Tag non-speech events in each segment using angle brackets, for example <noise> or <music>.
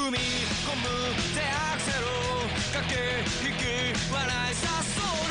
踏み込む手アクセル駆け引き笑いさそう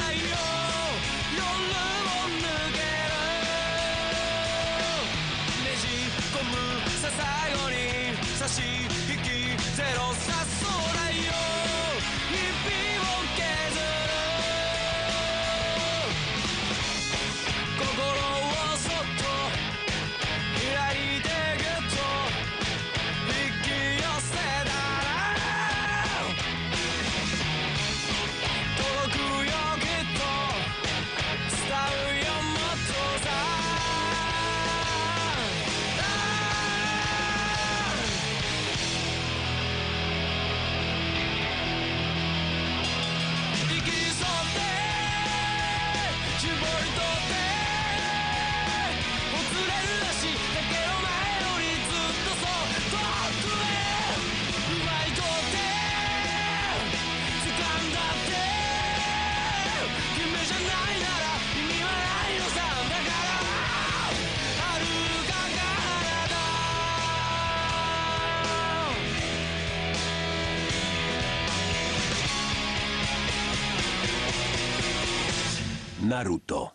Naruto.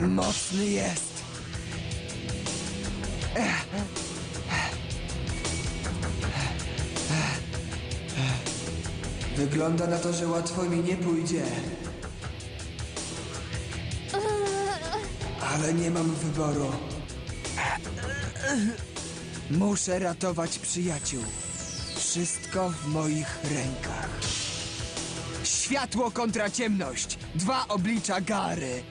Mocny jest. Wygląda na to, że łatwo mi nie pójdzie. Ale nie mam wyboru. Muszę ratować przyjaciół. Wszystko w moich rękach. Światło kontra ciemność. Dwa oblicza Gary.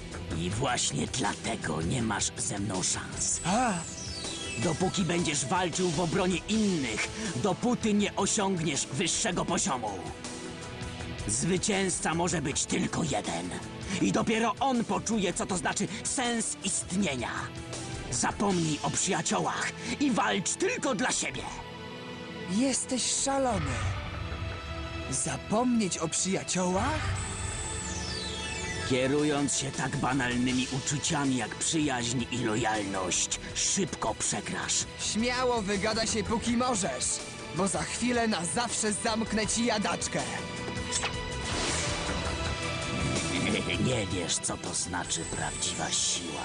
<laughs> I właśnie dlatego nie masz ze mną szans. A, Dopóki będziesz walczył w obronie innych, dopóty nie osiągniesz wyższego poziomu. Zwycięzca może być tylko jeden. I dopiero on poczuje, co to znaczy sens istnienia. Zapomnij o przyjaciołach i walcz tylko dla siebie. jesteś szalony. Zapomnieć o przyjaciołach? Kierując się tak banalnymi uczuciami jak przyjaźń i lojalność, szybko przegrasz. Śmiało wygada się póki możesz, bo za chwilę na zawsze zamknę ci jadaczkę. <laughs> Nie wiesz, co to znaczy prawdziwa siła.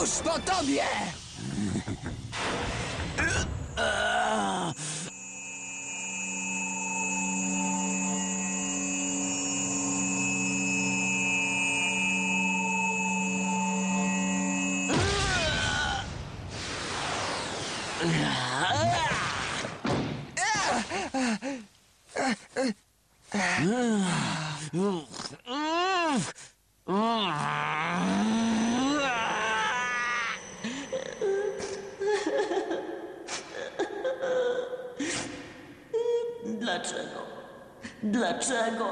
Już po tobie! <laughs> Dlaczego? Dlaczego?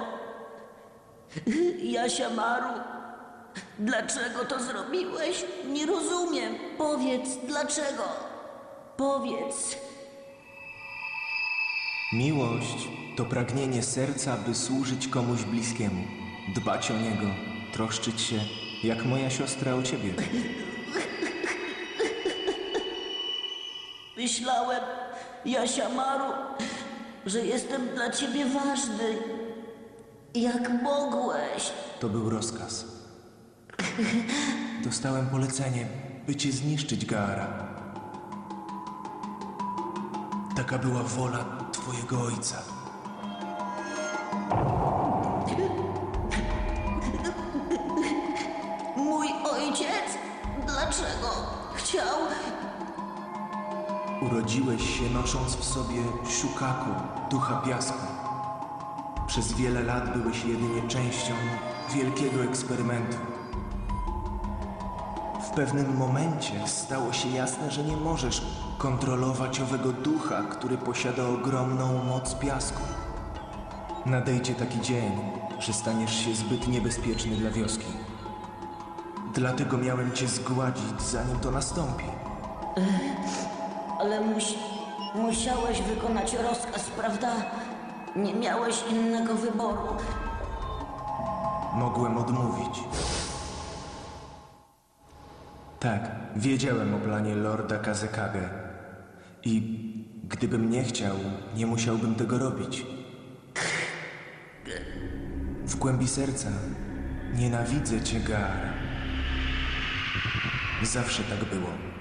Jasia Maru, dlaczego to zrobiłeś? Nie rozumiem. Powiedz, dlaczego? Powiedz. Miłość to pragnienie serca, by służyć komuś bliskiemu, dbać o niego, troszczyć się, jak moja siostra o ciebie. Myślałem, Jasia Maru, że jestem dla ciebie ważny. Jak mogłeś? To był rozkaz. Dostałem polecenie, by cię zniszczyć, Gaara. Taka była wola twojego ojca. Mój ojciec? Dlaczego? Chciał... Urodziłeś się nosząc w sobie szukaku, ducha piasku. Przez wiele lat byłeś jedynie częścią wielkiego eksperymentu. W pewnym momencie stało się jasne, że nie możesz kontrolować owego ducha, który posiada ogromną moc piasku. Nadejdzie taki dzień, że staniesz się zbyt niebezpieczny dla wioski. Dlatego miałem cię zgładzić, zanim to nastąpi. Musiałeś wykonać rozkaz, prawda? Nie miałeś innego wyboru. Mogłem odmówić. Tak, wiedziałem o planie Lorda Kazekage. I gdybym nie chciał, nie musiałbym tego robić. W głębi serca nienawidzę cię, Gaara. Zawsze tak było.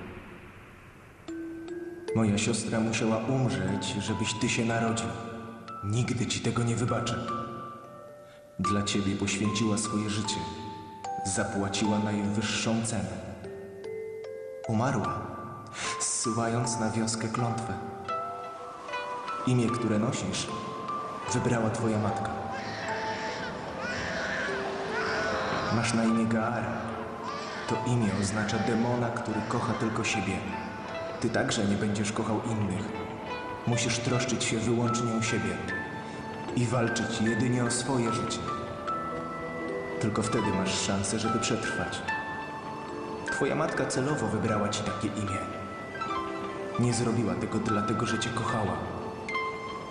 Moja siostra musiała umrzeć, żebyś ty się narodził. Nigdy ci tego nie wybaczę. Dla ciebie poświęciła swoje życie. Zapłaciła najwyższą cenę. Umarła, zsuwając na wioskę klątwę. Imię, które nosisz, wybrała twoja matka. Masz na imię Gaara. To imię oznacza demona, który kocha tylko siebie. Ty także nie będziesz kochał innych. Musisz troszczyć się wyłącznie o siebie i walczyć jedynie o swoje życie. Tylko wtedy masz szansę, żeby przetrwać. Twoja matka celowo wybrała ci takie imię. Nie zrobiła tego dlatego, że cię kochała.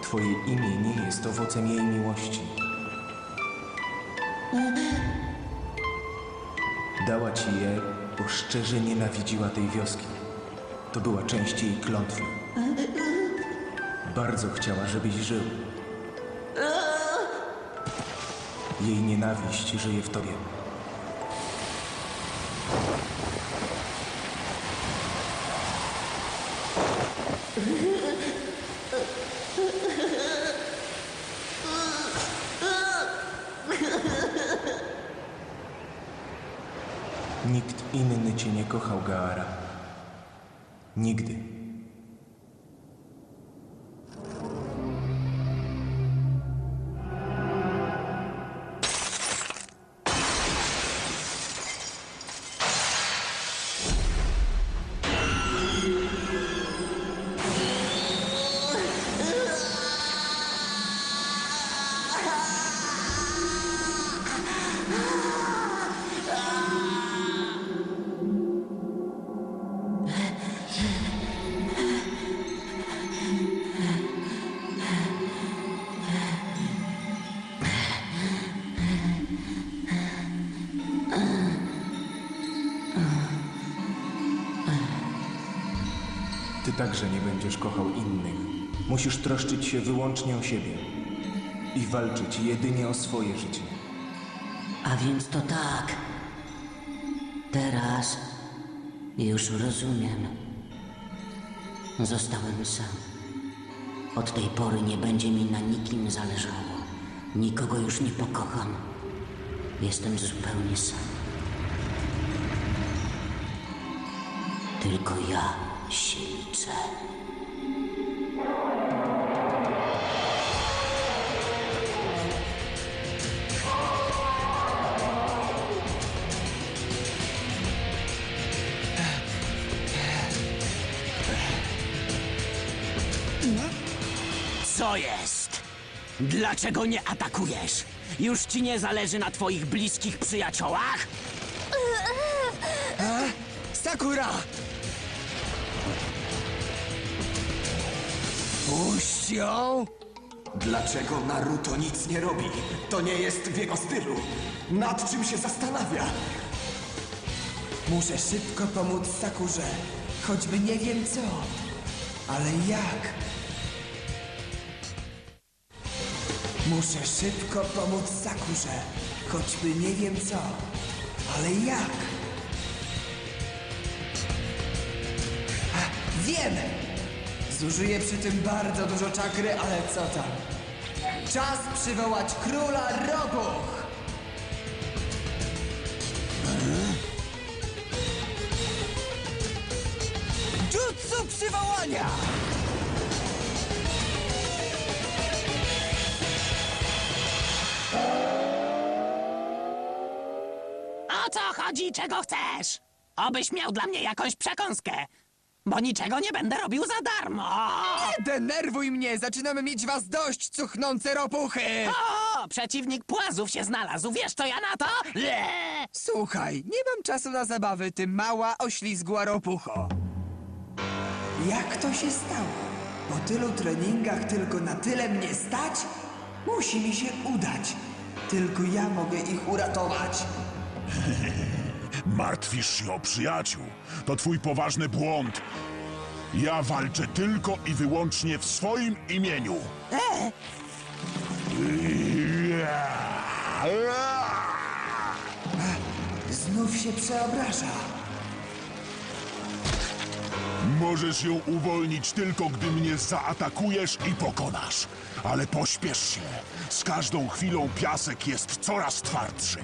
Twoje imię nie jest owocem jej miłości. Dała ci je, bo szczerze nienawidziła tej wioski. To była część jej klątwy. Bardzo chciała, żebyś żył. Jej nienawiść żyje w tobie. Nikt inny cię nie kochał, Gaara. Nigdy. Ty także nie będziesz kochał innych. Musisz troszczyć się wyłącznie o siebie i walczyć jedynie o swoje życie. A więc to tak. Teraz już rozumiem. Zostałem sam. Od tej pory nie będzie mi na nikim zależało. Nikogo już nie pokocham. Jestem zupełnie sam. Tylko ja się liczę. Co jest? Dlaczego nie atakujesz? Już ci nie zależy na twoich bliskich przyjaciołach? Sakura! Dlaczego Naruto nic nie robi? To nie jest w jego stylu. Nad czym się zastanawia? Muszę szybko pomóc Sakurze. Choćby nie wiem co. Ale jak? Muszę szybko pomóc Sakurze. Choćby nie wiem co. Ale jak? A, wiem! Zużyję przy tym bardzo dużo czakry, ale co tam? Czas przywołać króla robuch! Jutsu przywołania! O co chodzi, czego chcesz? Obyś miał dla mnie jakąś przekąskę. Bo niczego nie będę robił za darmo. Nie denerwuj mnie! Zaczynamy mieć was dość, cuchnące ropuchy! O, przeciwnik płazów się znalazł, wiesz co ja na to? Le! Słuchaj, nie mam czasu na zabawy, ty mała, oślizgła ropucho. Jak to się stało? Po tylu treningach tylko na tyle mnie stać? Musi mi się udać. Tylko ja mogę ich uratować. <laughs> Martwisz się o przyjaciół. To twój poważny błąd. Ja walczę tylko i wyłącznie w swoim imieniu. Znów się przeobraża. Możesz ją uwolnić tylko, gdy mnie zaatakujesz i pokonasz. Ale pośpiesz się. Z każdą chwilą piasek jest coraz twardszy.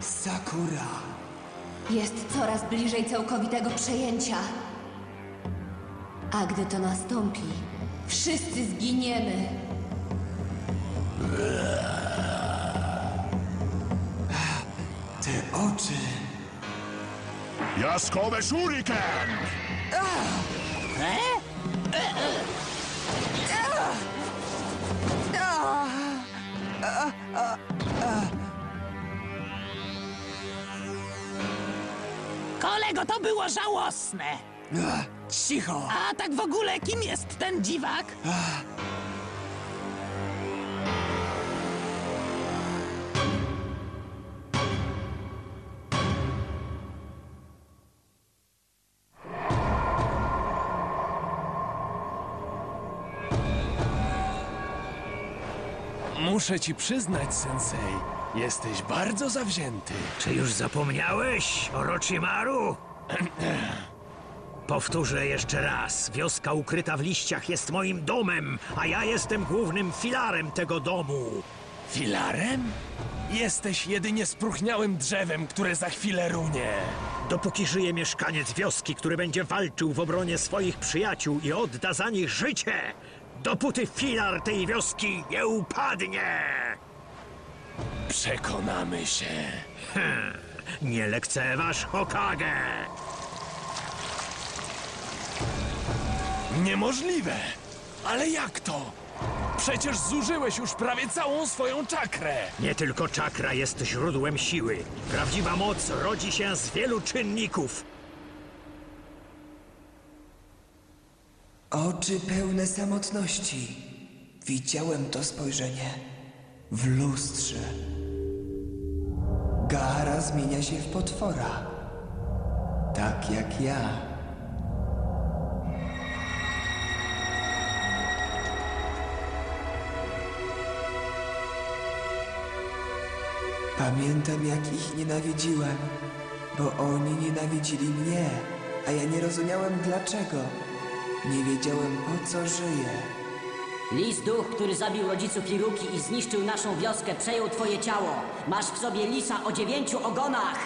Sakura. Jest coraz bliżej całkowitego przejęcia. A gdy to nastąpi, wszyscy zginiemy. Te oczy. Jaskowe shuriken! Kolego, to było żałosne. Ach, cicho. A tak w ogóle, kim jest ten dziwak? Muszę ci przyznać, sensei, jesteś bardzo zawzięty. Czy już zapomniałeś, Orochimaru? <clears throat> Powtórzę jeszcze raz. Wioska ukryta w liściach jest moim domem, a ja jestem głównym filarem tego domu. Filarem? Jesteś jedynie spróchniałym drzewem, które za chwilę runie. Dopóki żyje mieszkaniec wioski, który będzie walczył w obronie swoich przyjaciół i odda za nich życie, dopóty filar tej wioski nie upadnie! Przekonamy się. Nie lekceważ Hokage! Niemożliwe! Ale jak to? Przecież zużyłeś już prawie całą swoją czakrę. Nie tylko czakra jest źródłem siły. Prawdziwa moc rodzi się z wielu czynników. Oczy pełne samotności. Widziałem to spojrzenie w lustrze. Gara zmienia się w potwora. Tak jak ja. Pamiętam, jak ich nienawidziłem, bo oni nienawidzili mnie, a ja nie rozumiałem dlaczego. Nie wiedziałem, po co żyję. Lis duch, który zabił rodziców Iruki i zniszczył naszą wioskę, przejął twoje ciało. Masz w sobie lisa o dziewięciu ogonach.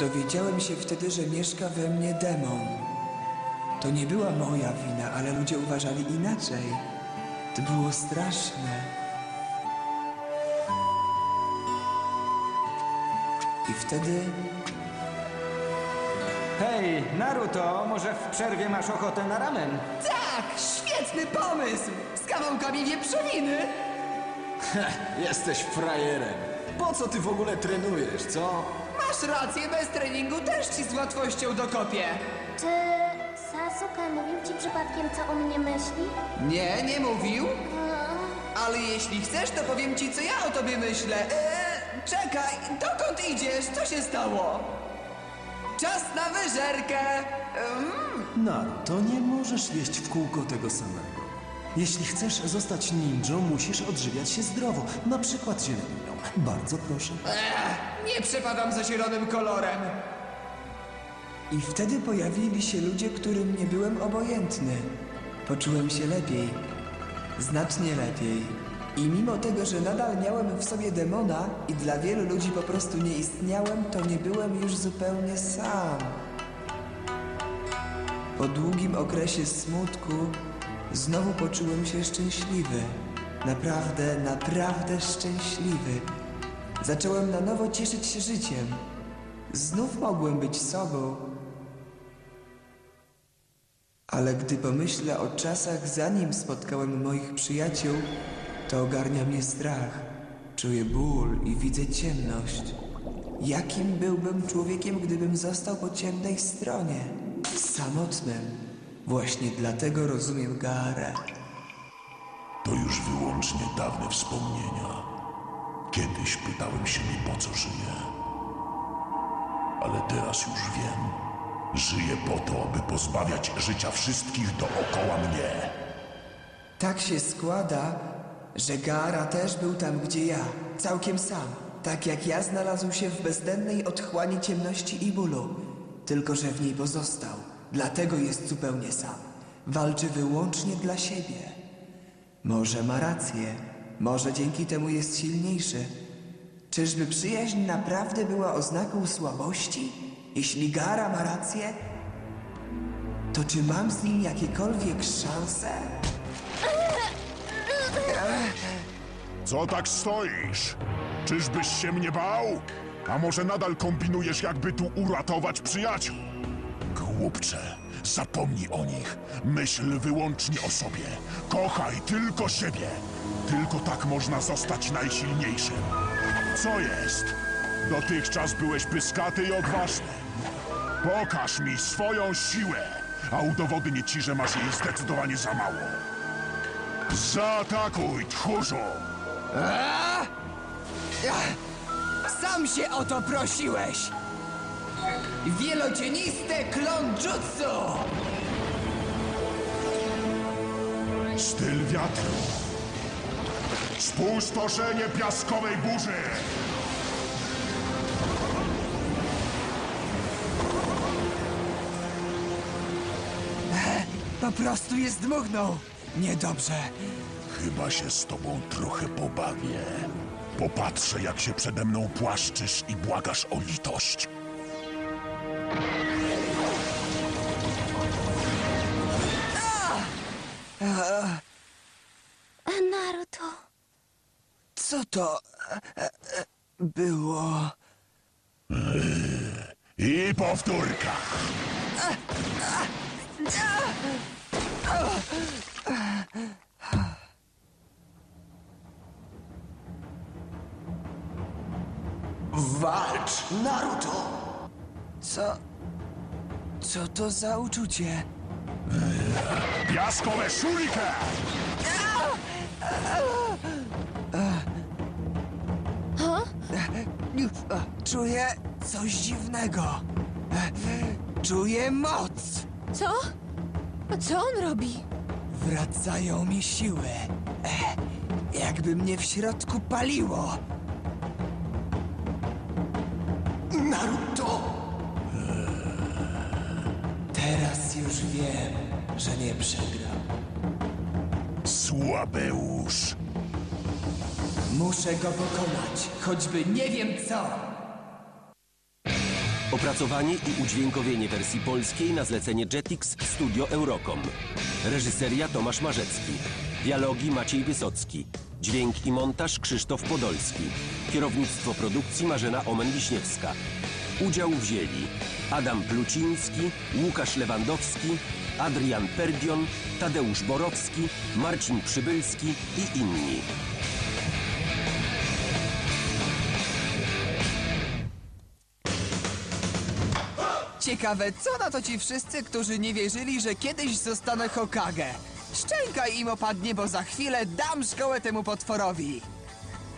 Dowiedziałem się wtedy, że mieszka we mnie demon. To nie była moja wina, ale ludzie uważali inaczej. To było straszne. I wtedy Hej, Naruto, może w przerwie masz ochotę na ramen? Tak, świetny pomysł! Z kawałkami wieprzowiny! Jesteś frajerem. Po co ty w ogóle trenujesz, co? Masz rację, bez treningu też ci z łatwością dokopię. Czy Sasuke mówił ci przypadkiem, co o mnie myśli? Nie, nie mówił. Ale jeśli chcesz, to powiem ci, co ja o tobie myślę. Eee, czekaj, dokąd idziesz? Co się stało? Czas na wyżerkę! Mm, Naruto, nie możesz jeść w kółko tego samego. Jeśli chcesz zostać ninją, musisz odżywiać się zdrowo, na przykład zieleniną. Bardzo proszę. nie przepadam za zielonym kolorem. I wtedy pojawili się ludzie, którym nie byłem obojętny. Poczułem się lepiej. Znacznie lepiej. I mimo tego, że nadal miałem w sobie demona i dla wielu ludzi po prostu nie istniałem, to nie byłem już zupełnie sam. Po długim okresie smutku znowu poczułem się szczęśliwy. Naprawdę, naprawdę szczęśliwy. Zacząłem na nowo cieszyć się życiem. Znów mogłem być sobą. Ale gdy pomyślę o czasach, zanim spotkałem moich przyjaciół, to ogarnia mnie strach. Czuję ból i widzę ciemność. Jakim byłbym człowiekiem, gdybym został po ciemnej stronie? Samotnym. Właśnie dlatego rozumiem Gaarę. To już wyłącznie dawne wspomnienia. Kiedyś pytałem się po co żyję. Ale teraz już wiem. Żyję po to, aby pozbawiać życia wszystkich dookoła mnie. Tak się składa, że Gaara też był tam, gdzie ja, całkiem sam. Tak jak ja znalazł się w bezdennej otchłani ciemności i bólu. Tylko, że w niej pozostał. Dlatego jest zupełnie sam. Walczy wyłącznie dla siebie. Może ma rację. Może dzięki temu jest silniejszy. Czyżby przyjaźń naprawdę była oznaką słabości? Jeśli Gara ma rację, to czy mam z nim jakiekolwiek szanse? Co tak stoisz? Czyżbyś się mnie bał? A może nadal kombinujesz, jakby tu uratować przyjaciół? Głupcze, zapomnij o nich. Myśl wyłącznie o sobie. Kochaj tylko siebie. Tylko tak można zostać najsilniejszym. Co jest? Dotychczas byłeś pyskaty i odważny. Pokaż mi swoją siłę, a udowodnię ci, że masz jej zdecydowanie za mało. Zaatakuj, tchórzu! Sam się o to prosiłeś! Wielocieniste klon jutsu! Styl wiatru. Spustoszenie piaskowej burzy. Po prostu je zdmuchnął! Niedobrze. Chyba się z tobą trochę pobawię. Popatrzę, jak się przede mną płaszczysz i błagasz o litość. Naruto. Co to e, e, było? I powtórka. Walcz, Naruto! Co? Co to za uczucie? Piaskowe szurikę! Czuję coś dziwnego. Czuję moc. Co? A co on robi? Wracają mi siły. Jakby mnie w środku paliło. Wiem, że nie przegram. Słabeusz. Muszę go pokonać, choćby nie wiem co. Opracowanie i udźwiękowienie wersji polskiej na zlecenie Jetix Studio Eurocom. Reżyseria Tomasz Marzecki. Dialogi Maciej Wysocki. Dźwięk i montaż Krzysztof Podolski. Kierownictwo produkcji Marzena Omen-Wiśniewska. Udział wzięli Adam Pluciński, Łukasz Lewandowski, Adrian Perdion, Tadeusz Borowski, Marcin Przybylski i inni. Ciekawe, co na to ci wszyscy, którzy nie wierzyli, że kiedyś zostanę Hokage? Szczęka im opadnie, bo za chwilę dam szkołę temu potworowi.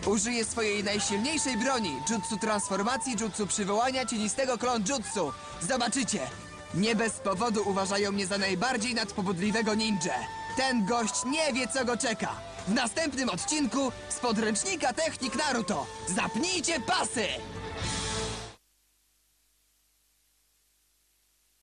Użyję swojej najsilniejszej broni, jutsu transformacji, jutsu przywołania cienistego klon jutsu. Zobaczycie! Nie bez powodu uważają mnie za najbardziej nadpobudliwego ninja. Ten gość nie wie, co go czeka. W następnym odcinku z podręcznika technik Naruto. Zapnijcie pasy!